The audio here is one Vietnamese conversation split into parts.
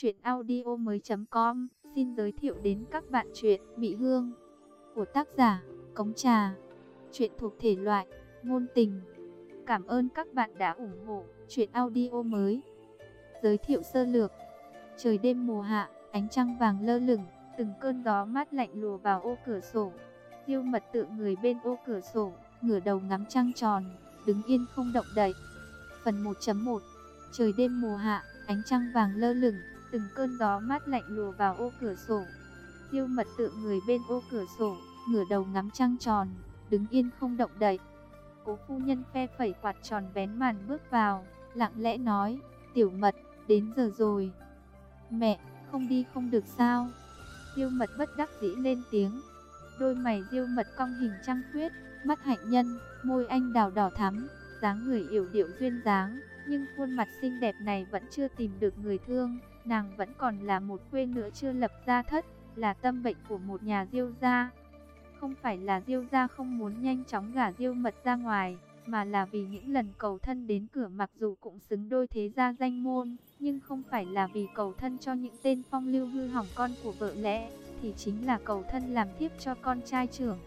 Chuyện audio mới com xin giới thiệu đến các bạn chuyện Mỹ Hương của tác giả Cống Trà. Chuyện thuộc thể loại ngôn tình. Cảm ơn các bạn đã ủng hộ chuyện audio mới. Giới thiệu sơ lược. Trời đêm mùa hạ, ánh trăng vàng lơ lửng, từng cơn gió mát lạnh lùa vào ô cửa sổ. Diêu mật tự người bên ô cửa sổ, ngửa đầu ngắm trăng tròn, đứng yên không động đậy. Phần 1.1 Trời đêm mùa hạ, ánh trăng vàng lơ lửng, từng cơn gió mát lạnh lùa vào ô cửa sổ. tiêu mật tự người bên ô cửa sổ, ngửa đầu ngắm trăng tròn, đứng yên không động đậy. Cố phu nhân phe phẩy quạt tròn vén màn bước vào, lặng lẽ nói, tiểu mật, đến giờ rồi. Mẹ, không đi không được sao? Diêu mật bất đắc dĩ lên tiếng. Đôi mày diêu mật cong hình trăng khuyết, mắt hạnh nhân, môi anh đào đỏ thắm, dáng người yểu điệu duyên dáng, nhưng khuôn mặt xinh đẹp này vẫn chưa tìm được người thương, nàng vẫn còn là một quê nữa chưa lập gia thất, là tâm bệnh của một nhà diêu gia. Không phải là diêu gia không muốn nhanh chóng gả diêu mật ra ngoài, mà là vì những lần cầu thân đến cửa mặc dù cũng xứng đôi thế gia danh môn, nhưng không phải là vì cầu thân cho những tên phong lưu hư hỏng con của vợ lẽ, thì chính là cầu thân làm thiếp cho con trai trưởng.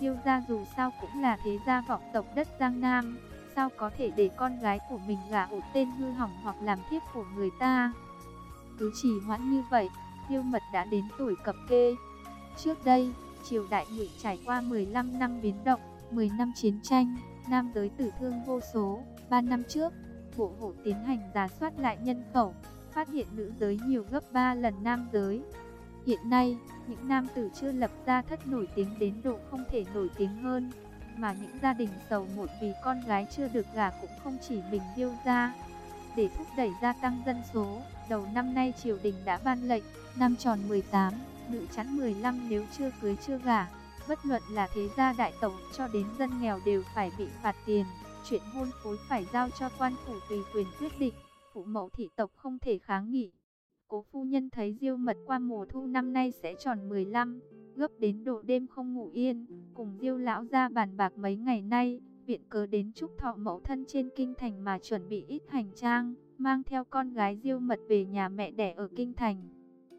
Diêu gia dù sao cũng là thế gia vọng tộc đất Giang Nam, sao có thể để con gái của mình gả ổ tên hư hỏng hoặc làm thiếp của người ta. Cứ chỉ hoãn như vậy, Diêu Mật đã đến tuổi cập kê. Trước đây, triều đại ngụy trải qua 15 năm biến động, 10 năm chiến tranh, nam giới tử thương vô số. 3 năm trước, bộ hộ tiến hành giả soát lại nhân khẩu, phát hiện nữ giới nhiều gấp 3 lần nam giới. Hiện nay, những nam tử chưa lập gia thất nổi tiếng đến độ không thể nổi tiếng hơn, mà những gia đình giàu một vì con gái chưa được gả cũng không chỉ mình Diêu gia. Để thúc đẩy gia tăng dân số, đầu năm nay triều đình đã ban lệnh, năm tròn 18, nữ chắn 15 nếu chưa cưới chưa gả, bất luận là thế gia đại tộc cho đến dân nghèo đều phải bị phạt tiền, chuyện hôn phối phải giao cho quan phủ tùy quyền quyết định, phụ mẫu thị tộc không thể kháng nghị. Cố phu nhân thấy Diêu Mật qua mùa thu năm nay sẽ tròn 15, gấp đến độ đêm không ngủ yên, cùng Diêu lão ra bàn bạc mấy ngày nay, viện cớ đến chúc thọ mẫu thân trên kinh thành mà chuẩn bị ít hành trang, mang theo con gái Diêu Mật về nhà mẹ đẻ ở kinh thành.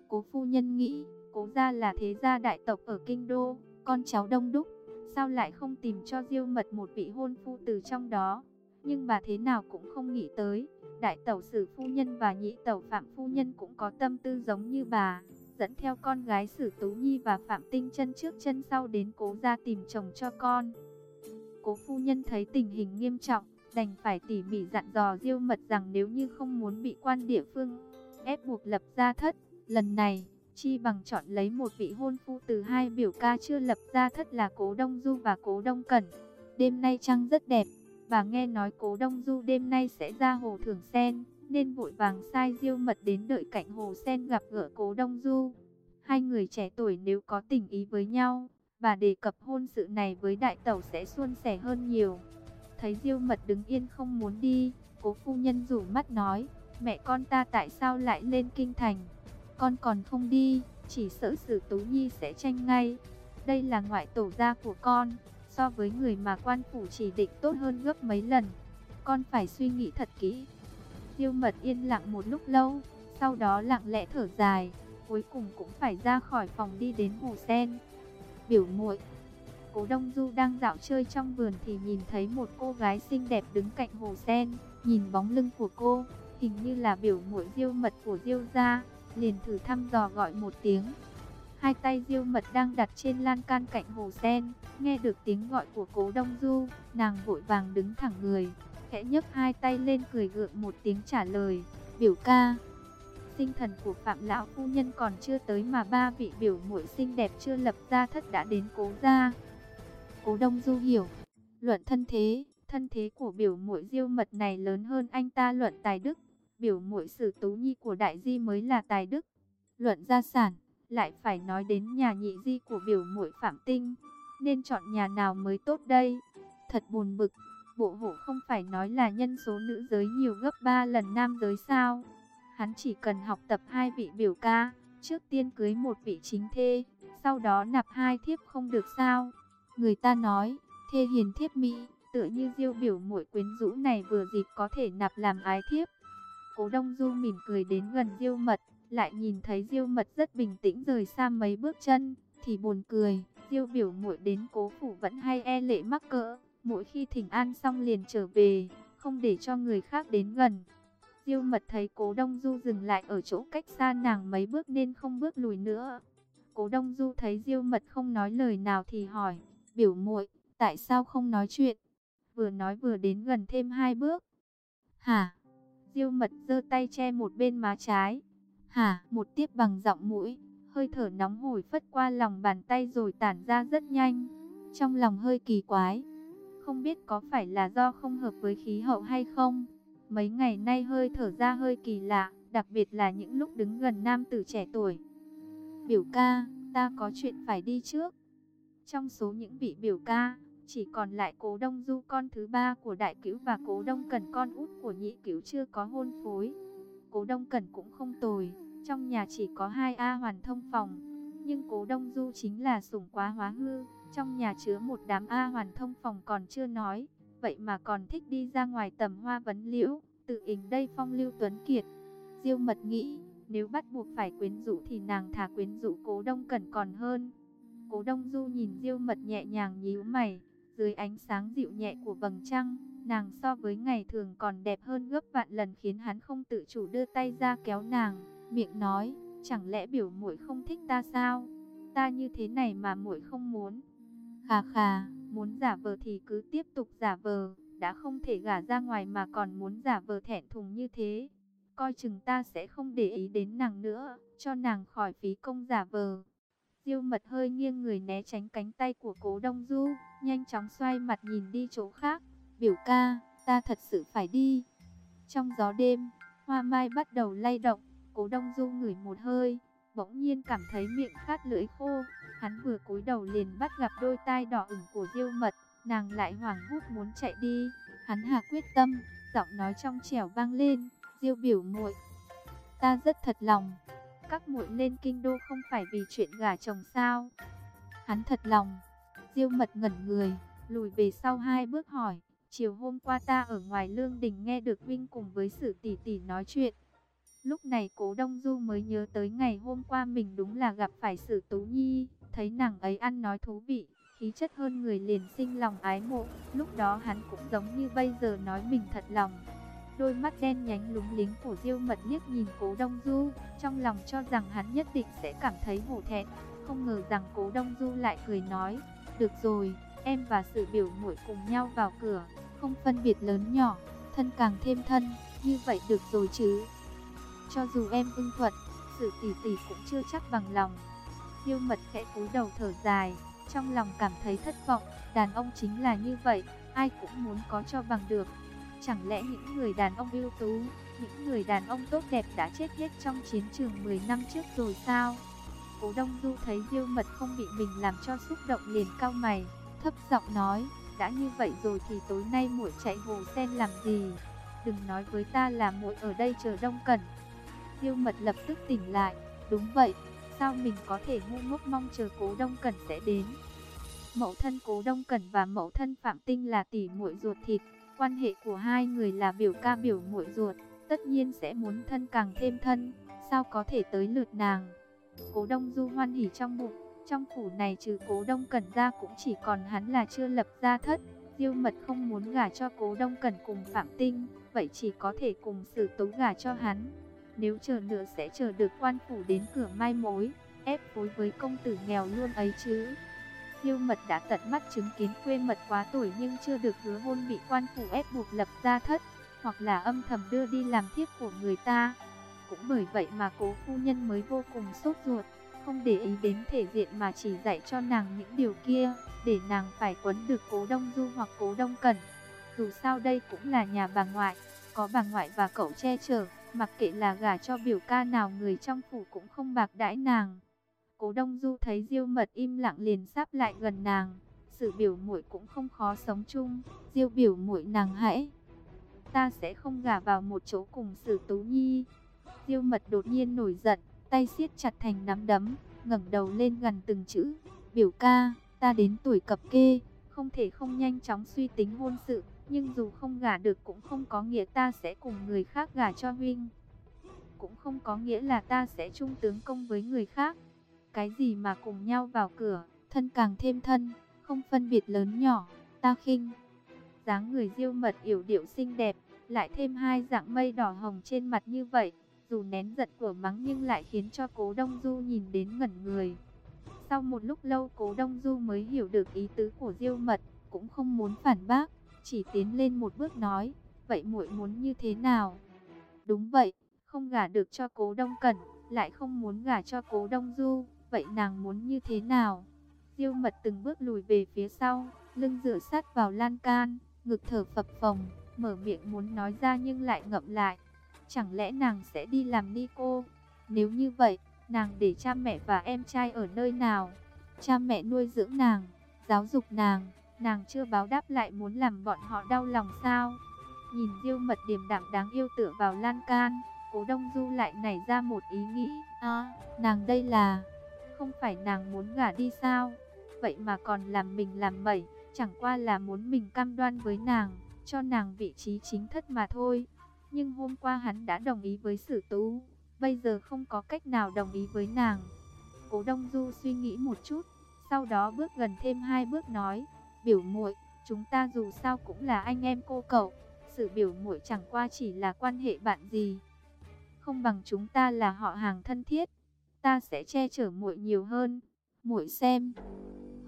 Cố phu nhân nghĩ, cố gia là thế gia đại tộc ở kinh đô, con cháu đông đúc, sao lại không tìm cho Diêu Mật một vị hôn phu từ trong đó? Nhưng bà thế nào cũng không nghĩ tới, đại tẩu sử phu nhân và nhị tẩu phạm phu nhân cũng có tâm tư giống như bà, dẫn theo con gái sử tú nhi và phạm tinh chân trước chân sau đến cố gia tìm chồng cho con. Cố phu nhân thấy tình hình nghiêm trọng, đành phải tỉ mỉ dặn dò diêu mật rằng nếu như không muốn bị quan địa phương ép buộc lập gia thất, lần này, chi bằng chọn lấy một vị hôn phu từ hai biểu ca chưa lập gia thất là cố Đông Du và cố Đông Cẩn. Đêm nay trăng rất đẹp, bà nghe nói cố Đông Du đêm nay sẽ ra hồ thưởng sen, nên vội vàng sai diêu mật đến đợi cạnh hồ sen gặp gỡ cố Đông Du. Hai người trẻ tuổi nếu có tình ý với nhau, bà đề cập hôn sự này với đại tẩu sẽ suôn sẻ hơn nhiều. Thấy diêu mật đứng yên không muốn đi, cố phu nhân rủ mắt nói, mẹ con ta tại sao lại lên kinh thành? Con còn không đi, chỉ sợ sử tú nhi sẽ tranh ngay. Đây là ngoại tổ gia của con, so với người mà quan phủ chỉ định tốt hơn gấp mấy lần. Con phải suy nghĩ thật kỹ. Diêu mật yên lặng một lúc lâu, sau đó lặng lẽ thở dài, cuối cùng cũng phải ra khỏi phòng đi đến hồ sen. Biểu muội Cố Đông Du đang dạo chơi trong vườn thì nhìn thấy một cô gái xinh đẹp đứng cạnh hồ sen, nhìn bóng lưng của cô, hình như là biểu muội Diêu Mật của Diêu gia, liền thử thăm dò gọi một tiếng. Hai tay Diêu Mật đang đặt trên lan can cạnh hồ sen, nghe được tiếng gọi của Cố Đông Du, nàng vội vàng đứng thẳng người, khẽ nhấc hai tay lên cười gượng một tiếng trả lời, "Biểu ca." Sinh thần của Phạm lão phu nhân còn chưa tới mà ba vị biểu muội xinh đẹp chưa lập gia thất đã đến Cố gia. Cố Đông Du hiểu, luận thân thế, thân thế của biểu muội Diêu Mật này lớn hơn anh ta luận tài đức, biểu muội Sử Tú Nhi của đại di mới là tài đức. Luận gia sản, lại phải nói đến nhà nhị di của biểu muội Phạm Tinh, nên chọn nhà nào mới tốt đây? Thật buồn bực, bộ hộ không phải nói là nhân số nữ giới nhiều gấp 3 lần nam giới sao? Hắn chỉ cần học tập hai vị biểu ca, trước tiên cưới một vị chính thê, sau đó nạp hai thiếp không được sao? Người ta nói, thê hiền thiếp mỹ, tựa như diêu biểu muội quyến rũ này vừa dịp có thể nạp làm ái thiếp. Cố Đông Du mỉm cười đến gần diêu mật, lại nhìn thấy Diêu Mật rất bình tĩnh rời xa mấy bước chân, thì buồn cười. Diêu biểu muội đến cố phủ vẫn hay e lệ mắc cỡ, mỗi khi thỉnh an xong liền trở về, không để cho người khác đến gần. Diêu Mật thấy Cố Đông Du dừng lại ở chỗ cách xa nàng mấy bước nên không bước lùi nữa. Cố Đông Du thấy Diêu Mật không nói lời nào thì hỏi, "Biểu muội, tại sao không nói chuyện?" Vừa nói vừa đến gần thêm hai bước. "Hả?" Diêu Mật giơ tay che một bên má trái. "Hả?" Một tiếp bằng giọng mũi, hơi thở nóng hổi phất qua lòng bàn tay rồi tản ra rất nhanh. Trong lòng hơi kỳ quái, không biết có phải là do không hợp với khí hậu hay không. Mấy ngày nay hơi thở ra hơi kỳ lạ, đặc biệt là những lúc đứng gần nam tử trẻ tuổi. Biểu ca, ta có chuyện phải đi trước. Trong số những vị biểu ca, chỉ còn lại cố đông du con thứ ba của đại cửu và cố đông cần con út của nhị cửu chưa có hôn phối. Cố đông cần cũng không tồi, trong nhà chỉ có hai A hoàn thông phòng. Nhưng cố đông du chính là sủng quá hóa hư, trong nhà chứa một đám A hoàn thông phòng còn chưa nói, vậy mà còn thích đi ra ngoài tầm hoa vấn liễu, tự hình đây phong lưu tuấn kiệt. Diêu mật nghĩ, nếu bắt buộc phải quyến rũ thì nàng thà quyến rũ cố đông cẩn còn hơn. Cố đông du nhìn diêu mật nhẹ nhàng nhíu mày, dưới ánh sáng dịu nhẹ của vầng trăng, nàng so với ngày thường còn đẹp hơn gấp vạn lần khiến hắn không tự chủ đưa tay ra kéo nàng, miệng nói, chẳng lẽ biểu muội không thích ta sao? Ta như thế này mà muội không muốn. Khà khà, muốn giả vờ thì cứ tiếp tục giả vờ, đã không thể gả ra ngoài mà còn muốn giả vờ thẹn thùng như thế. Coi chừng ta sẽ không để ý đến nàng nữa, cho nàng khỏi phí công giả vờ. Diêu mật hơi nghiêng người né tránh cánh tay của cố Đông Du, nhanh chóng xoay mặt nhìn đi chỗ khác. Biểu ca, ta thật sự phải đi. Trong gió đêm, hoa mai bắt đầu lay động, cố Đông Du ngửi một hơi, bỗng nhiên cảm thấy miệng khát lưỡi khô. Hắn vừa cúi đầu liền bắt gặp đôi tai đỏ ửng của Diêu Mật, nàng lại hoảng hốt muốn chạy đi. Hắn hạ quyết tâm, giọng nói trong trẻo vang lên, "Diêu biểu muội, ta rất thật lòng. Các muội lên kinh đô không phải vì chuyện gả chồng sao?" Hắn thật lòng. Diêu Mật ngẩn người, lùi về sau hai bước hỏi, "Chiều hôm qua ta ở ngoài lương đình nghe được huynh cùng với Sử tỷ tỷ nói chuyện, Lúc này cố Đông Du mới nhớ tới ngày hôm qua mình đúng là gặp phải Sử Tú Nhi, thấy nàng ấy ăn nói thú vị, khí chất hơn người liền sinh lòng ái mộ, lúc đó hắn cũng giống như bây giờ nói mình thật lòng. Đôi mắt đen nhánh lúng lính của Diêu Mật liếc nhìn Cố Đông Du, trong lòng cho rằng hắn nhất định sẽ cảm thấy hổ thẹn, không ngờ rằng Cố Đông Du lại cười nói, "Được rồi, em và sự Biểu muội cùng nhau vào cửa, không phân biệt lớn nhỏ, thân càng thêm thân, như vậy được rồi chứ?" Cho dù em ưng thuận, sự tỷ tỷ cũng chưa chắc bằng lòng. Diêu mật khẽ cúi đầu thở dài, trong lòng cảm thấy thất vọng, đàn ông chính là như vậy, ai cũng muốn có cho bằng được. Chẳng lẽ những người đàn ông ưu tú, những người đàn ông tốt đẹp đã chết hết trong chiến trường 10 năm trước rồi sao? Cố Đông Du thấy Diêu Mật không bị mình làm cho xúc động liền cao mày, thấp giọng nói, đã như vậy rồi thì tối nay muội chạy hồ sen làm gì? Đừng nói với ta là muội ở đây chờ Đông Cẩn, Diêu mật lập tức tỉnh lại, đúng vậy, sao mình có thể ngu ngốc mong chờ cố đông cẩn sẽ đến. Mẫu thân cố đông cẩn và mẫu thân phạm tinh là tỷ muội ruột thịt, quan hệ của hai người là biểu ca biểu muội ruột, tất nhiên sẽ muốn thân càng thêm thân, sao có thể tới lượt nàng. Cố đông du hoan hỉ trong bụng, trong phủ này trừ cố đông cẩn ra cũng chỉ còn hắn là chưa lập gia thất. Diêu mật không muốn gả cho cố đông cẩn cùng phạm tinh, vậy chỉ có thể cùng sử tú gả cho hắn. Nếu chờ nữa sẽ chờ được quan phủ đến cửa mai mối, ép phối với công tử nghèo luôn ấy chứ. Hiêu mật đã tận mắt chứng kiến quê mật quá tuổi nhưng chưa được hứa hôn bị quan phủ ép buộc lập gia thất, hoặc là âm thầm đưa đi làm thiếp của người ta. Cũng bởi vậy mà cố phu nhân mới vô cùng sốt ruột, không để ý đến thể diện mà chỉ dạy cho nàng những điều kia, để nàng phải quấn được cố đông du hoặc cố đông cẩn. Dù sao đây cũng là nhà bà ngoại, có bà ngoại và cậu che chở. Mặc kệ là gả cho biểu ca nào người trong phủ cũng không bạc đãi nàng. Cố Đông Du thấy Diêu Mật im lặng liền sắp lại gần nàng, sự biểu muội cũng không khó sống chung, Diêu biểu muội nàng hãy. Ta sẽ không gả vào một chỗ cùng Sử Tú Nhi. Diêu Mật đột nhiên nổi giận, tay siết chặt thành nắm đấm, ngẩng đầu lên gần từng chữ, "Biểu ca, ta đến tuổi cập kê, không thể không nhanh chóng suy tính hôn sự." Nhưng dù không gả được cũng không có nghĩa ta sẽ cùng người khác gả cho huynh. cũng không có nghĩa là ta sẽ chung tướng công với người khác. Cái gì mà cùng nhau vào cửa, thân càng thêm thân, không phân biệt lớn nhỏ, ta khinh. dáng người diêu mật yểu điệu xinh đẹp, lại thêm hai dạng mây đỏ hồng trên mặt như vậy, dù nén giận của mắng nhưng lại khiến cho cố Đông Du nhìn đến ngẩn người. Sau một lúc lâu cố Đông Du mới hiểu được ý tứ của diêu mật, cũng không muốn phản bác, chỉ tiến lên một bước nói, vậy muội muốn như thế nào? Đúng vậy, không gả được cho cố Đông Cẩn, lại không muốn gả cho cố Đông Du, vậy nàng muốn như thế nào? Diêu mật từng bước lùi về phía sau, lưng dựa sát vào lan can, ngực thở phập phồng, mở miệng muốn nói ra nhưng lại ngậm lại. Chẳng lẽ nàng sẽ đi làm ni cô? Nếu như vậy, nàng để cha mẹ và em trai ở nơi nào? Cha mẹ nuôi dưỡng nàng, giáo dục nàng, nàng chưa báo đáp lại muốn làm bọn họ đau lòng sao? Nhìn diêu mật điềm đạm đáng yêu tựa vào lan can, cố đông du lại nảy ra một ý nghĩ. À, nàng đây là... Không phải nàng muốn gả đi sao? Vậy mà còn làm mình làm mẩy, chẳng qua là muốn mình cam đoan với nàng, cho nàng vị trí chính thất mà thôi. Nhưng hôm qua hắn đã đồng ý với sử tú, bây giờ không có cách nào đồng ý với nàng. Cố Đông Du suy nghĩ một chút, sau đó bước gần thêm hai bước nói, biểu muội, chúng ta dù sao cũng là anh em cô cậu, sự biểu muội chẳng qua chỉ là quan hệ bạn gì. Không bằng chúng ta là họ hàng thân thiết, ta sẽ che chở muội nhiều hơn. Muội xem.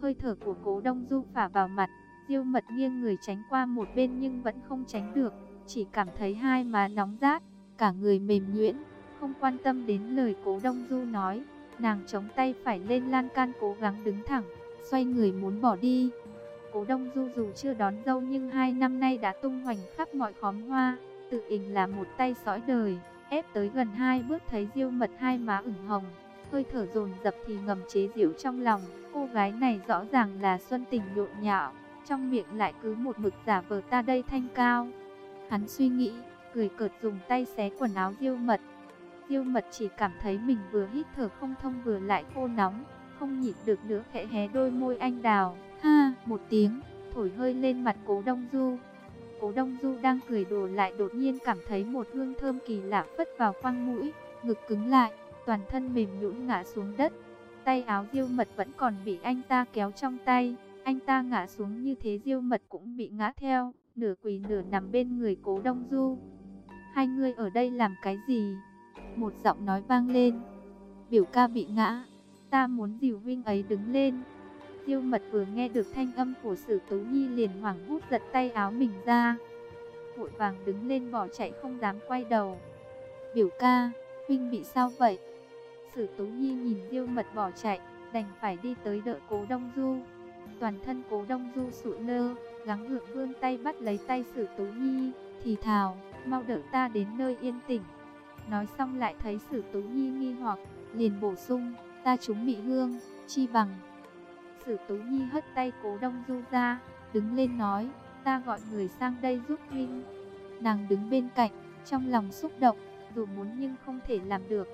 Hơi thở của Cố Đông Du phả vào mặt, Diêu Mật nghiêng người tránh qua một bên nhưng vẫn không tránh được, chỉ cảm thấy hai má nóng rát, cả người mềm nhuyễn, không quan tâm đến lời Cố Đông Du nói, nàng chống tay phải lên lan can cố gắng đứng thẳng, xoay người muốn bỏ đi. Cố Đông Du dù chưa đón dâu nhưng hai năm nay đã tung hoành khắp mọi khóm hoa, tự ình là một tay sói đời, ép tới gần hai bước thấy Diêu Mật hai má ửng hồng, hơi thở dồn dập thì ngầm chế giễu trong lòng, cô gái này rõ ràng là xuân tình nhộn nhạo, trong miệng lại cứ một mực giả vờ ta đây thanh cao. Hắn suy nghĩ, cười cợt dùng tay xé quần áo Diêu Mật. Diêu Mật chỉ cảm thấy mình vừa hít thở không thông vừa lại khô nóng, không nhịn được nữa khẽ hé đôi môi anh đào. Một tiếng, thổi hơi lên mặt Cố Đông Du. Cố Đông Du đang cười đùa lại đột nhiên cảm thấy một hương thơm kỳ lạ phất vào khoang mũi, ngực cứng lại, toàn thân mềm nhũn ngã xuống đất. Tay áo Diêu Mật vẫn còn bị anh ta kéo trong tay, anh ta ngã xuống như thế Diêu Mật cũng bị ngã theo, nửa quỳ nửa nằm bên người Cố Đông Du. Hai người ở đây làm cái gì? Một giọng nói vang lên. Biểu ca bị ngã, ta muốn dìu huynh ấy đứng lên. Tiêu Mật vừa nghe được thanh âm của Sử Tú Nhi liền hoảng hốt giật tay áo mình ra. Vội vàng đứng lên bỏ chạy không dám quay đầu. Biểu ca, huynh bị sao vậy? Sử Tú Nhi nhìn Tiêu Mật bỏ chạy, đành phải đi tới đợi Cố Đông Du. Toàn thân Cố Đông Du sụi lơ, gắng gượng vươn tay bắt lấy tay Sử Tú Nhi, thì thào, mau đợi ta đến nơi yên tĩnh. Nói xong lại thấy Sử Tú Nhi nghi hoặc, liền bổ sung, ta chúng bị hương, chi bằng. Sử Tú Nhi hất tay Cố Đông Du ra, đứng lên nói, ta gọi người sang đây giúp huynh. Nàng đứng bên cạnh, trong lòng xúc động, dù muốn nhưng không thể làm được.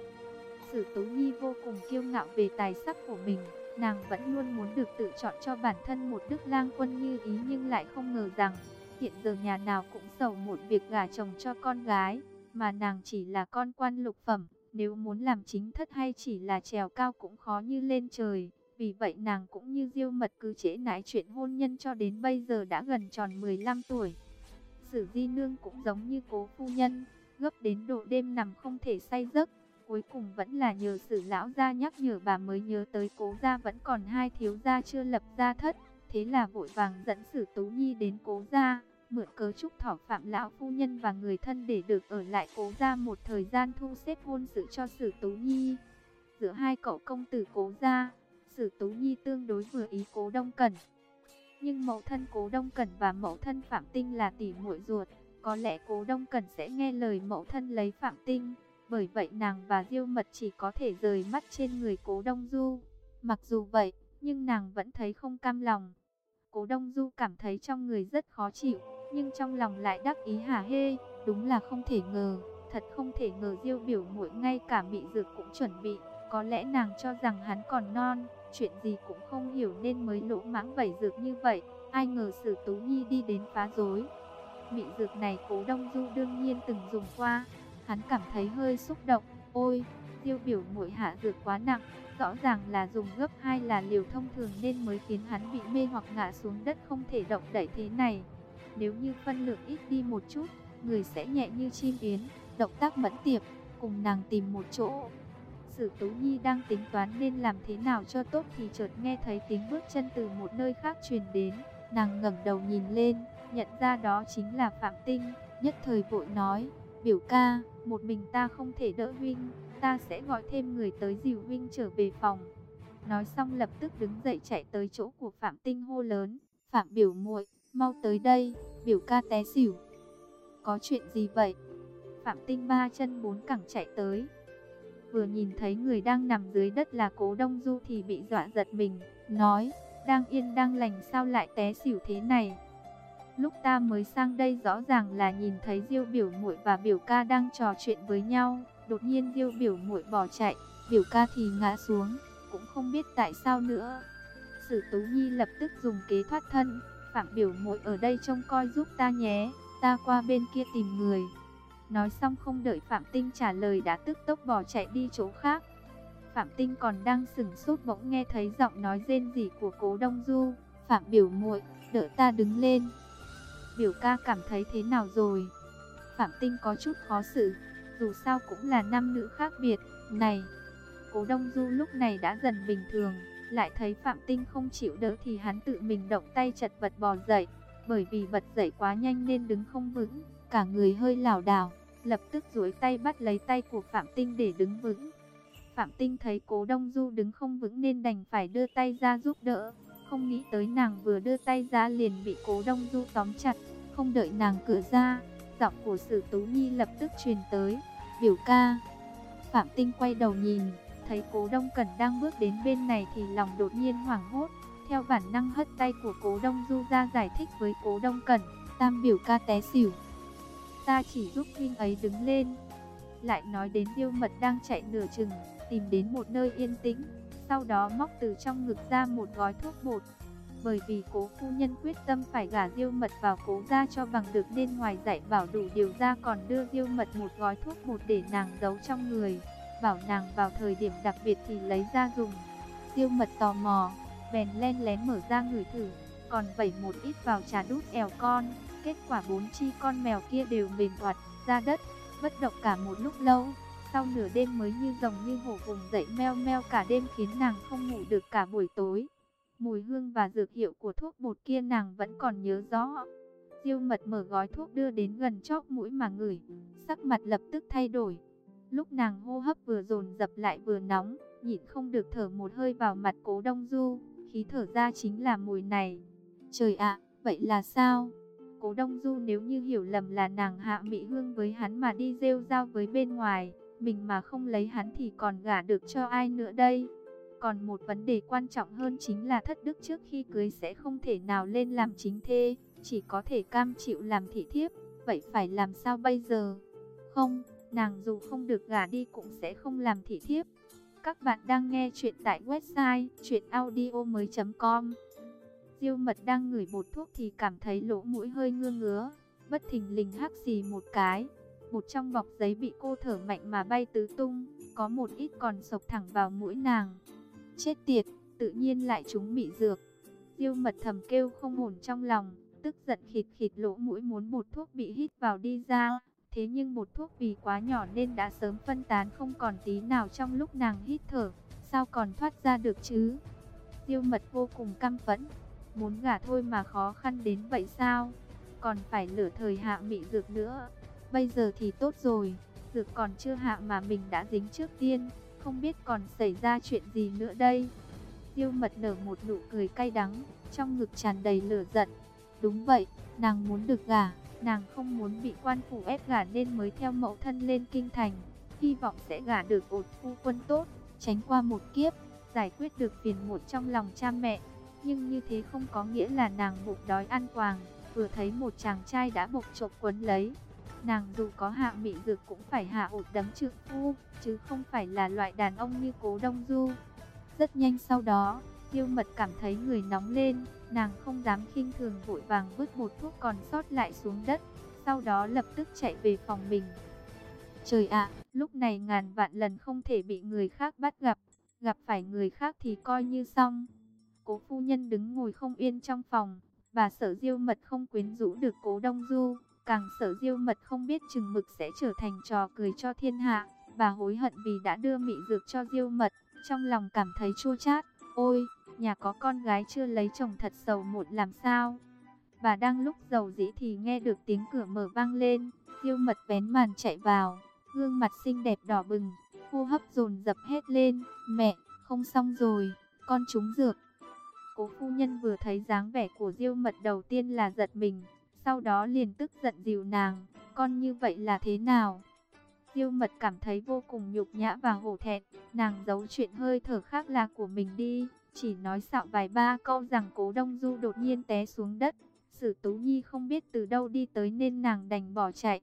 Sử Tú Nhi vô cùng kiêu ngạo về tài sắc của mình, nàng vẫn luôn muốn được tự chọn cho bản thân một đức lang quân như ý nhưng lại không ngờ rằng, hiện giờ nhà nào cũng sầu một việc gả chồng cho con gái, mà nàng chỉ là con quan lục phẩm, nếu muốn làm chính thất hay chỉ là trèo cao cũng khó như lên trời. Vì vậy nàng cũng như diêu mật cứ trễ nãi chuyện hôn nhân cho đến bây giờ đã gần tròn 15 tuổi. Sử di nương cũng giống như cố phu nhân, gấp đến độ đêm nằm không thể say giấc. Cuối cùng vẫn là nhờ sử lão gia nhắc nhở bà mới nhớ tới cố gia vẫn còn hai thiếu gia chưa lập gia thất. Thế là vội vàng dẫn sử tú nhi đến cố gia, mượn cớ chúc thỏ phạm lão phu nhân và người thân để được ở lại cố gia một thời gian thu xếp hôn sự cho sử tú nhi. Giữa hai cậu công tử cố gia, sử tú nhi tương đối vừa ý cố đông cẩn. Nhưng mẫu thân cố đông cẩn và mẫu thân phạm tinh là tỷ muội ruột, có lẽ cố đông cẩn sẽ nghe lời mẫu thân lấy phạm tinh. Bởi vậy nàng và Diêu Mật chỉ có thể rời mắt trên người Cố Đông Du. Mặc dù vậy, nhưng nàng vẫn thấy không cam lòng. Cố Đông Du cảm thấy trong người rất khó chịu, nhưng trong lòng lại đắc ý hả hê, đúng là không thể ngờ, thật không thể ngờ Diêu biểu muội ngay cả bị dược cũng chuẩn bị, có lẽ nàng cho rằng hắn còn non, chuyện gì cũng không hiểu nên mới lỗ mãng vẩy dược như vậy, ai ngờ Sử Tú Nhi đi đến phá rối. Mị dược này Cố Đông Du đương nhiên từng dùng qua, hắn cảm thấy hơi xúc động. Ôi, tiêu biểu muội hạ dược quá nặng, rõ ràng là dùng gấp hai là liều thông thường nên mới khiến hắn bị mê hoặc ngã xuống đất không thể động đậy thế này. Nếu như phân lượng ít đi một chút, người sẽ nhẹ như chim yến, động tác mẫn tiệp, cùng nàng tìm một chỗ. Sử Tú Nhi đang tính toán nên làm thế nào cho tốt thì chợt nghe thấy tiếng bước chân từ một nơi khác truyền đến. Nàng ngẩng đầu nhìn lên, nhận ra đó chính là Phạm Tinh, nhất thời vội nói, biểu ca, một mình ta không thể đỡ huynh, ta sẽ gọi thêm người tới dìu huynh trở về phòng. Nói xong lập tức đứng dậy chạy tới chỗ của Phạm Tinh hô lớn, Phạm biểu muội mau tới đây, biểu ca té xỉu. Có chuyện gì vậy? Phạm Tinh ba chân bốn cẳng chạy tới. Vừa nhìn thấy người đang nằm dưới đất là cố đông du thì bị dọa giật mình, nói, đang yên đang lành sao lại té xỉu thế này. Lúc ta mới sang đây rõ ràng là nhìn thấy Diêu biểu muội và biểu ca đang trò chuyện với nhau. Đột nhiên Diêu biểu muội bỏ chạy, biểu ca thì ngã xuống, cũng không biết tại sao nữa. Sử Tú Nhi lập tức dùng kế thoát thân, Phạm biểu muội ở đây trông coi giúp ta nhé, ta qua bên kia tìm người. Nói xong không đợi Phạm Tinh trả lời đã tức tốc bỏ chạy đi chỗ khác. Phạm Tinh còn đang sừng sốt bỗng nghe thấy giọng nói rên rỉ của Cố Đông Du. Phạm biểu muội, đỡ ta đứng lên. Biểu ca cảm thấy thế nào rồi? Phạm Tinh có chút khó xử, dù sao cũng là nam nữ khác biệt. Này, Cố Đông Du lúc này đã dần bình thường, lại thấy Phạm Tinh không chịu đỡ thì hắn tự mình động tay chật vật bò dậy, bởi vì bật dậy quá nhanh nên đứng không vững, cả người hơi lảo đảo, lập tức duỗi tay bắt lấy tay của Phạm Tinh để đứng vững. Phạm Tinh thấy Cố Đông Du đứng không vững nên đành phải đưa tay ra giúp đỡ, không nghĩ tới nàng vừa đưa tay ra liền bị Cố Đông Du tóm chặt, không đợi nàng cửa ra, giọng của Sử Tú Nhi lập tức truyền tới, "Biểu ca." Phạm Tinh quay đầu nhìn, thấy Cố Đông Cẩn đang bước đến bên này thì lòng đột nhiên hoảng hốt, theo bản năng hất tay của Cố Đông Du ra giải thích với Cố Đông Cẩn, "Tam biểu ca té xỉu." Ta chỉ giúp huynh ấy đứng lên. Lại nói đến tiêu Mật đang chạy nửa chừng, tìm đến một nơi yên tĩnh, sau đó móc từ trong ngực ra một gói thuốc bột. Bởi vì cố phu nhân quyết tâm phải gả Diêu Mật vào cố gia cho bằng được nên ngoài dạy bảo đủ điều ra còn đưa Diêu Mật một gói thuốc bột để nàng giấu trong người, bảo nàng vào thời điểm đặc biệt thì lấy ra dùng. Diêu Mật tò mò, bèn len lén mở ra ngửi thử, còn vẩy một ít vào trà đút eo con. Kết quả bốn chi con mèo kia đều mềm oặt ra đất, bất động cả một lúc lâu. Sau nửa đêm mới như rồng như hổ vùng dậy meo meo cả đêm khiến nàng không ngủ được cả buổi tối. Mùi hương và dược hiệu của thuốc bột kia nàng vẫn còn nhớ rõ. Diêu mật mở gói thuốc đưa đến gần chóp mũi mà ngửi, sắc mặt lập tức thay đổi. Lúc nàng hô hấp vừa dồn dập lại vừa nóng, nhịn không được thở một hơi vào mặt cố đông du, khí thở ra chính là mùi này. Trời ạ, vậy là sao? Cố Đông Du nếu như hiểu lầm là nàng hạ mỹ hương với hắn mà đi rêu rao với bên ngoài, mình mà không lấy hắn thì còn gả được cho ai nữa đây? Còn một vấn đề quan trọng hơn chính là thất đức trước khi cưới sẽ không thể nào lên làm chính thê, chỉ có thể cam chịu làm thị thiếp, vậy phải làm sao bây giờ? Không, nàng dù không được gả đi cũng sẽ không làm thị thiếp. Các bạn đang nghe chuyện tại website chuyenaudio.com Diêu mật đang ngửi bột thuốc thì cảm thấy lỗ mũi hơi ngưa ngứa, bất thình lình hắc xì một cái. Bột trong bọc giấy bị cô thở mạnh mà bay tứ tung, có một ít còn sộc thẳng vào mũi nàng. Chết tiệt, tự nhiên lại chúng bị dược. Diêu mật thầm kêu không ổn trong lòng, tức giận khịt khịt lỗ mũi muốn bột thuốc bị hít vào đi ra. Thế nhưng bột thuốc vì quá nhỏ nên đã sớm phân tán không còn tí nào trong lúc nàng hít thở. Sao còn thoát ra được chứ? Diêu mật vô cùng căm phẫn, Muốn gả thôi mà khó khăn đến vậy sao? Còn phải lửa thời hạ mị dược nữa. Bây giờ thì tốt rồi, dược còn chưa hạ mà mình đã dính trước tiên, không biết còn xảy ra chuyện gì nữa đây. Diêu mật nở một nụ cười cay đắng, trong ngực tràn đầy lửa giận. Đúng vậy, nàng muốn được gả, nàng không muốn bị quan phủ ép gả nên mới theo mẫu thân lên kinh thành. Hy vọng sẽ gả được ột phu quân tốt, tránh qua một kiếp, giải quyết được phiền muộn trong lòng cha mẹ. Nhưng như thế không có nghĩa là nàng bụng đói ăn quàng, vừa thấy một chàng trai đã bộc trộm quấn lấy. Nàng dù có hạ mị dược cũng phải hạ ụt đấm trượng phu, chứ không phải là loại đàn ông như cố đông du. Rất nhanh sau đó, tiêu mật cảm thấy người nóng lên, nàng không dám khinh thường vội vàng vứt một thuốc còn sót lại xuống đất, sau đó lập tức chạy về phòng mình. Trời ạ, lúc này ngàn vạn lần không thể bị người khác bắt gặp, gặp phải người khác thì coi như xong. Cố phu nhân đứng ngồi không yên trong phòng, bà sợ diêu mật không quyến rũ được cố đông du, càng sợ diêu mật không biết chừng mực sẽ trở thành trò cười cho thiên hạ. Bà hối hận vì đã đưa mị dược cho diêu mật, trong lòng cảm thấy chua chát. Ôi, nhà có con gái chưa lấy chồng thật sầu muộn làm sao? Bà đang lúc giàu dĩ thì nghe được tiếng cửa mở vang lên, diêu mật vén màn chạy vào, gương mặt xinh đẹp đỏ bừng, hô hấp dồn dập hết lên, mẹ, không xong rồi, con trúng dược. Cố phu nhân vừa thấy dáng vẻ của diêu mật đầu tiên là giật mình, sau đó liền tức giận dìu nàng, con như vậy là thế nào? Diêu mật cảm thấy vô cùng nhục nhã và hổ thẹn, nàng giấu chuyện hơi thở khác là của mình đi, chỉ nói xạo vài ba câu rằng cố đông du đột nhiên té xuống đất. Sử Tú Nhi không biết từ đâu đi tới nên nàng đành bỏ chạy.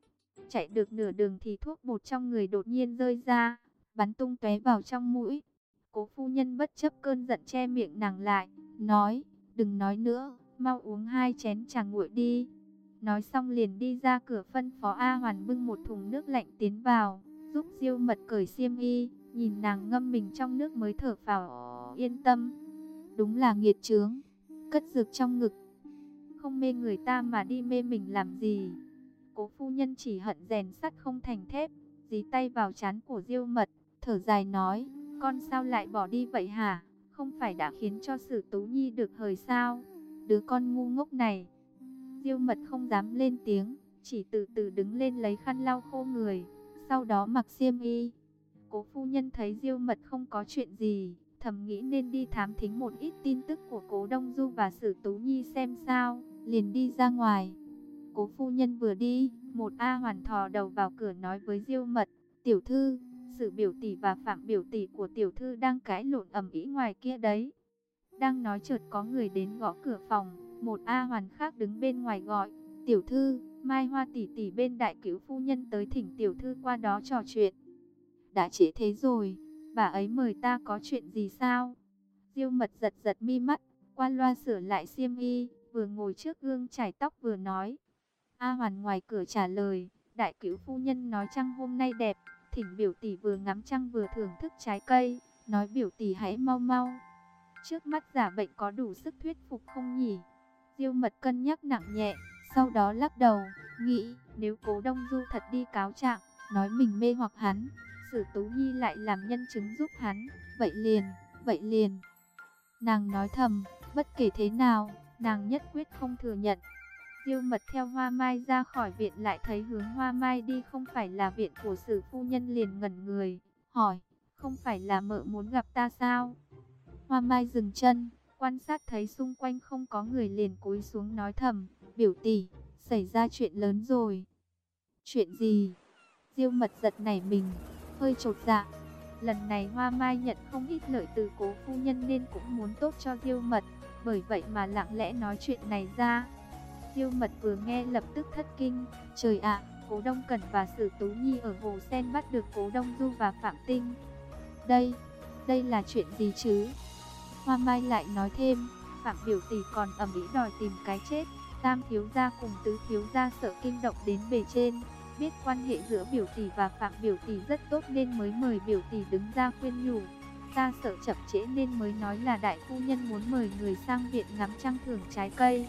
Chạy được nửa đường thì thuốc bột trong người đột nhiên rơi ra, bắn tung tóe vào trong mũi. Cố phu nhân bất chấp cơn giận che miệng nàng lại, nói, đừng nói nữa, mau uống hai chén trà nguội đi. Nói xong liền đi ra cửa phân phó A Hoàn bưng một thùng nước lạnh tiến vào, giúp Diêu Mật cởi xiêm y, nhìn nàng ngâm mình trong nước mới thở phào yên tâm. Đúng là nghiệt chướng, cất dược trong ngực. Không mê người ta mà đi mê mình làm gì? Cố phu nhân chỉ hận rèn sắt không thành thép, dí tay vào chán của Diêu Mật, thở dài nói, con sao lại bỏ đi vậy hả? Không phải đã khiến cho Sử Tú Nhi được hời sao? Đứa con ngu ngốc này Diêu mật không dám lên tiếng, chỉ từ từ đứng lên lấy khăn lau khô người, sau đó mặc xiêm y. Cố phu nhân thấy Diêu mật không có chuyện gì, thầm nghĩ nên đi thám thính một ít tin tức của cố Đông Du và Sử Tú Nhi xem sao, liền đi ra ngoài. Cố phu nhân vừa đi, một A hoàn thò đầu vào cửa nói với Diêu mật, tiểu thư, dự biểu tỷ và phạm biểu tỷ của tiểu thư đang cãi lộn ầm ĩ ngoài kia đấy. Đang nói chợt có người đến gõ cửa phòng. Một A hoàn khác đứng bên ngoài gọi, tiểu thư, Mai Hoa tỷ tỷ bên đại cứu phu nhân tới thỉnh tiểu thư qua đó trò chuyện. Đã chế thế rồi, bà ấy mời ta có chuyện gì sao? Diêu mật giật giật mi mắt, qua loa sửa lại xiêm y, vừa ngồi trước gương chải tóc vừa nói. A hoàn ngoài cửa trả lời, đại cứu phu nhân nói chăng hôm nay đẹp, thỉnh biểu tỷ vừa ngắm trăng vừa thưởng thức trái cây, nói biểu tỷ hãy mau mau. Trước mắt giả bệnh có đủ sức thuyết phục không nhỉ? Diêu mật cân nhắc nặng nhẹ, sau đó lắc đầu, nghĩ nếu cố đông du thật đi cáo trạng, nói mình mê hoặc hắn, sử tú nhi lại làm nhân chứng giúp hắn, vậy liền, vậy liền. Nàng nói thầm, bất kể thế nào, nàng nhất quyết không thừa nhận. Diêu mật theo hoa mai ra khỏi viện lại thấy hướng hoa mai đi không phải là viện của sử phu nhân liền ngẩn người, hỏi, không phải là mợ muốn gặp ta sao? Hoa mai dừng chân, Quan sát thấy xung quanh không có người liền cúi xuống nói thầm, biểu tỷ, xảy ra chuyện lớn rồi. Chuyện gì? Diêu mật giật nảy mình, hơi trột dạ. Lần này Hoa Mai nhận không ít lợi từ cố phu nhân nên cũng muốn tốt cho Diêu mật, bởi vậy mà lặng lẽ nói chuyện này ra. Diêu mật vừa nghe lập tức thất kinh, trời ạ, cố Đông Cẩn và Sử Tú Nhi ở Hồ Sen bắt được cố Đông Du và Phạm Tinh. Đây, đây là chuyện gì chứ? Hoa Mai lại nói thêm, Phạm biểu tỷ còn ầm ĩ đòi tìm cái chết. Tam thiếu gia cùng tứ thiếu gia sợ kinh động đến bề trên, biết quan hệ giữa biểu tỷ và Phạm biểu tỷ rất tốt nên mới mời biểu tỷ đứng ra khuyên nhủ. Ta sợ chậm trễ nên mới nói là đại phu nhân muốn mời người sang viện ngắm trăng thưởng trái cây.